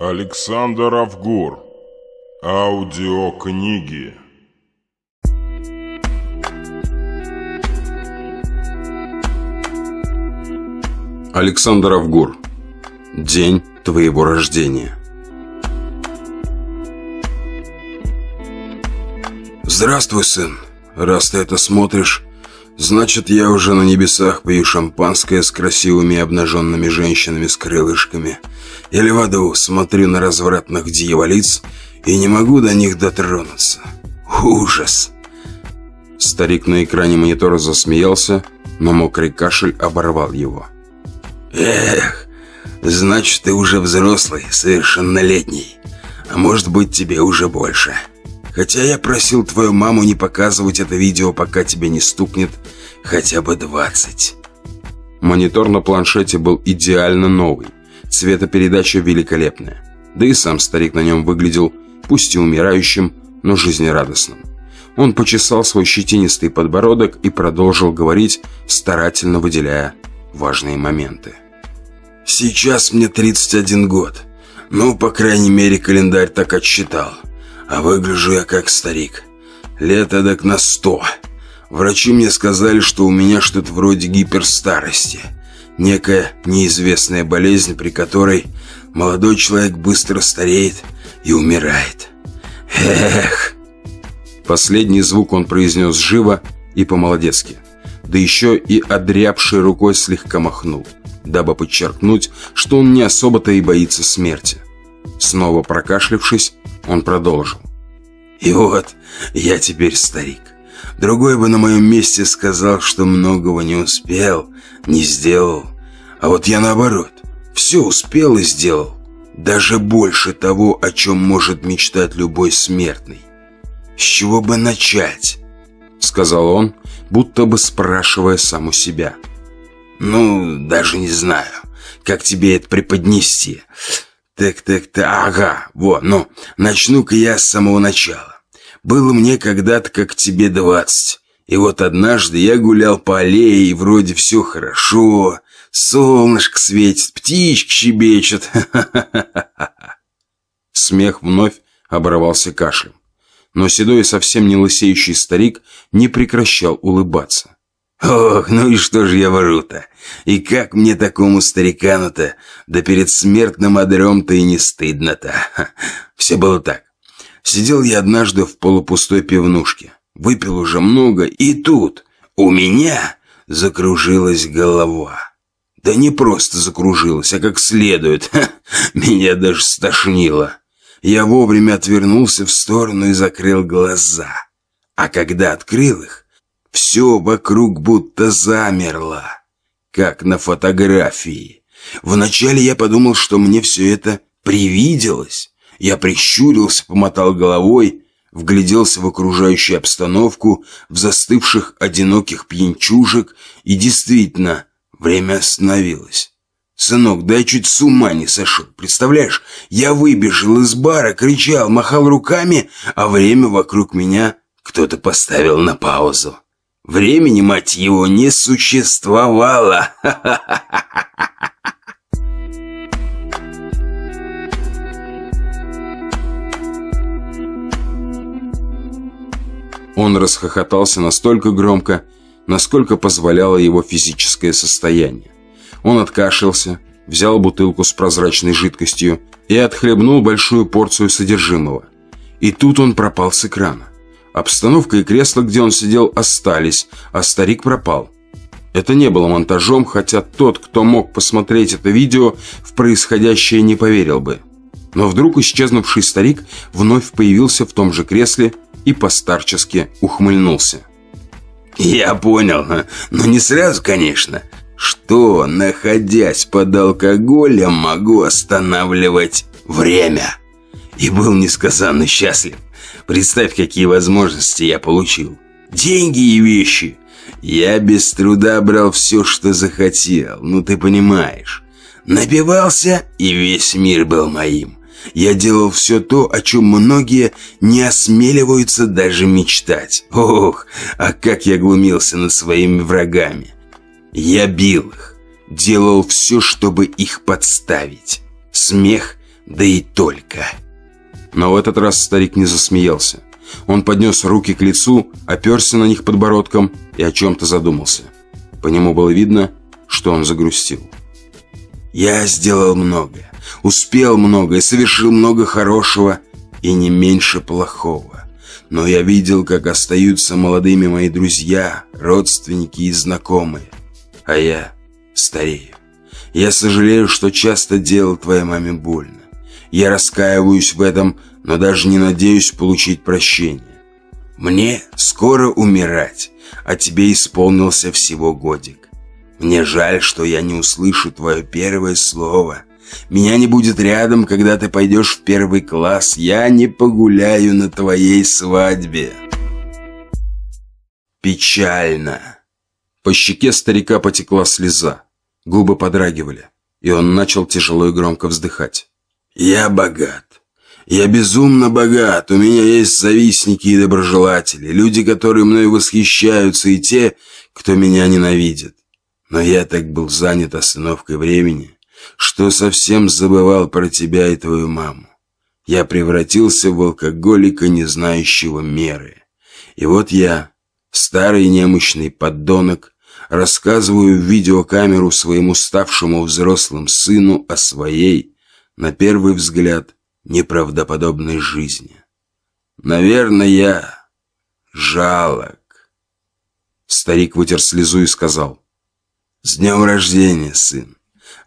Александр Авгур. Аудиокниги. Александр Авгур. День твоего рождения. Здравствуй, сын. Раз ты это смотришь, значит, я уже на небесах пью шампанское с красивыми обнаженными женщинами с крылышками. Или в аду смотрю на развратных дьяволиц и не могу до них дотронуться. Ужас! Старик на экране монитора засмеялся, но мокрый кашель оборвал его. Эх, значит, ты уже взрослый, совершеннолетний. А может быть, тебе уже больше. Хотя я просил твою маму не показывать это видео, пока тебе не стукнет хотя бы 20. Монитор на планшете был идеально новый. Цветопередача великолепная. Да и сам старик на нем выглядел, пусть и умирающим, но жизнерадостным. Он почесал свой щетинистый подбородок и продолжил говорить, старательно выделяя важные моменты. Сейчас мне 31 год. Ну, по крайней мере, календарь так отсчитал. А выгляжу я как старик. Лет эдак на 100. Врачи мне сказали, что у меня что-то вроде гиперстарости. Некая неизвестная болезнь, при которой молодой человек быстро стареет и умирает. Эх! Последний звук он произнес живо и по-молодецки. Да еще и одрябшей рукой слегка махнул дабы подчеркнуть, что он не особо-то и боится смерти. Снова прокашлявшись, он продолжил. «И вот, я теперь старик. Другой бы на моем месте сказал, что многого не успел, не сделал. А вот я наоборот, все успел и сделал. Даже больше того, о чем может мечтать любой смертный. С чего бы начать?» Сказал он, будто бы спрашивая сам у себя – ну, даже не знаю, как тебе это преподнести. Так, так, так, ага, вот, ну, начну-ка я с самого начала. Было мне когда-то, как тебе двадцать. И вот однажды я гулял по аллее, и вроде все хорошо. Солнышко светит, птички щебечут. Смех вновь оборвался кашлем. Но седой совсем не лысеющий старик не прекращал улыбаться. Ох, ну и что же я вору-то? И как мне такому старикану-то, да перед смертным одром-то и не стыдно-то. Все было так. Сидел я однажды в полупустой пивнушке. Выпил уже много, и тут у меня закружилась голова. Да не просто закружилась, а как следует. меня даже стошнило. Я вовремя отвернулся в сторону и закрыл глаза. А когда открыл их, все вокруг будто замерло, как на фотографии. Вначале я подумал, что мне все это привиделось. Я прищурился, помотал головой, вгляделся в окружающую обстановку, в застывших одиноких пьянчужек, и действительно, время остановилось. «Сынок, да я чуть с ума не сошел. Представляешь, я выбежал из бара, кричал, махал руками, а время вокруг меня кто-то поставил на паузу. Времени, мать его, не существовало. Он расхохотался настолько громко, насколько позволяло его физическое состояние. Он откашлялся, взял бутылку с прозрачной жидкостью и отхлебнул большую порцию содержимого. И тут он пропал с экрана. Обстановка и кресло, где он сидел, остались, а старик пропал. Это не было монтажом, хотя тот, кто мог посмотреть это видео, в происходящее не поверил бы. Но вдруг исчезнувший старик вновь появился в том же кресле и постарчески ухмыльнулся. «Я понял, но не сразу, конечно, что, находясь под алкоголем, могу останавливать время». И был несказанно счастлив. Представь, какие возможности я получил. Деньги и вещи. Я без труда брал все, что захотел, ну ты понимаешь. Напивался, и весь мир был моим. Я делал все то, о чем многие не осмеливаются даже мечтать. Ох, а как я глумился над своими врагами. Я бил их, делал все, чтобы их подставить. Смех, да и только. Но в этот раз старик не засмеялся. Он поднес руки к лицу, оперся на них подбородком и о чем-то задумался. По нему было видно, что он загрустил. «Я сделал многое, успел многое, совершил много хорошего и не меньше плохого. Но я видел, как остаются молодыми мои друзья, родственники и знакомые. А я старею. Я сожалею, что часто делал твоей маме больно. Я раскаиваюсь в этом, но даже не надеюсь получить прощение. Мне скоро умирать, а тебе исполнился всего годик. Мне жаль, что я не услышу твое первое слово. Меня не будет рядом, когда ты пойдешь в первый класс. Я не погуляю на твоей свадьбе. Печально. По щеке старика потекла слеза. Губы подрагивали, и он начал тяжело и громко вздыхать. «Я богат. Я безумно богат. У меня есть завистники и доброжелатели, люди, которые мной восхищаются, и те, кто меня ненавидит. Но я так был занят остановкой времени, что совсем забывал про тебя и твою маму. Я превратился в алкоголика, не знающего меры. И вот я, старый немощный поддонок, рассказываю в видеокамеру своему ставшему взрослым сыну о своей, на первый взгляд, неправдоподобной жизни. Наверное, я жалок. Старик вытер слезу и сказал, «С днем рождения, сын!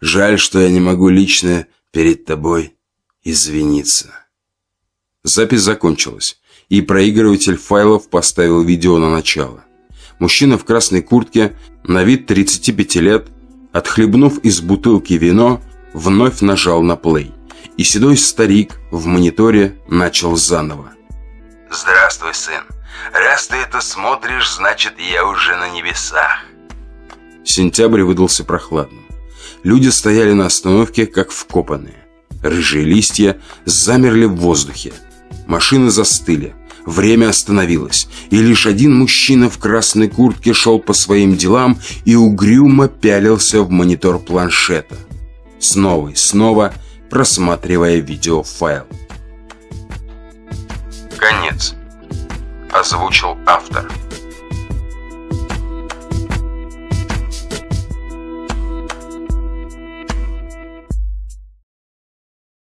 Жаль, что я не могу лично перед тобой извиниться». Запись закончилась, и проигрыватель файлов поставил видео на начало. Мужчина в красной куртке, на вид 35 лет, отхлебнув из бутылки вино, вновь нажал на плей. И седой старик в мониторе начал заново. «Здравствуй, сын. Раз ты это смотришь, значит, я уже на небесах». Сентябрь выдался прохладным. Люди стояли на остановке, как вкопанные. Рыжие листья замерли в воздухе. Машины застыли. Время остановилось, и лишь один мужчина в красной куртке шел по своим делам и угрюмо пялился в монитор планшета снова и снова просматривая видеофайл. Конец. Озвучил автор.